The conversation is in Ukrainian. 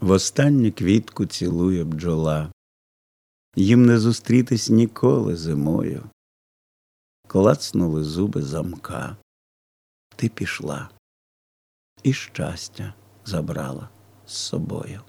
Востанню квітку цілує бджола, їм не зустрітись ніколи зимою. Клацнули зуби замка, ти пішла, і щастя забрала з собою.